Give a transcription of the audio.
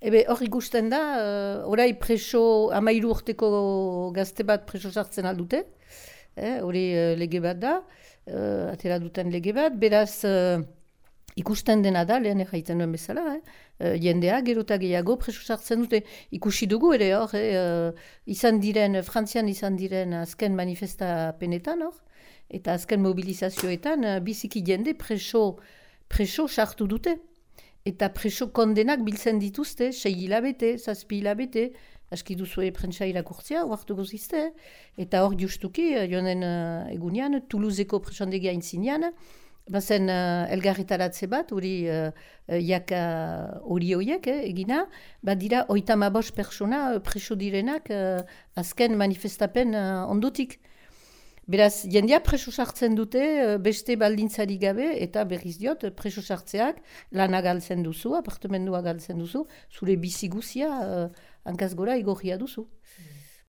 Ebe, hor ikusten da, uh, orai preso, amairu urteko gazte bat preso sartzen aldute, eh, hori uh, lege bat da, uh, atera duten lege bat, beraz uh, ikusten dena da, lehen erraiten duen bezala, eh, uh, jendea, gero eta gehiago preso sartzen dute, ikusi dugu ere hor, eh, izan diren, frantzian izan diren azken manifesta penetan hor, eta azken mobilizazioetan, biziki jende preso, preso sartu dute eta preso kondenak biltzen dituzte, sei hilabete, zazpi hilabete, aski duzue prentsa irakurtzea, oartu gozizte, eta hor justuki, eh, joanen uh, egunean, Toulouseko presondegia intzinean, bazen uh, elgarretaratze bat, hori uh, jaka hori horiek, eh, egina, bat dira, oita mabos persona preso direnak uh, azken manifestapen uh, ondotik. Beraz, jendea preso sartzen dute eh, beste baldintzari gabe eta berriz diot preso sartzeak lana galtzen duzu, apartamendua galtzen duzu, zure biziguzia uh, hankaz gora igorria duzu.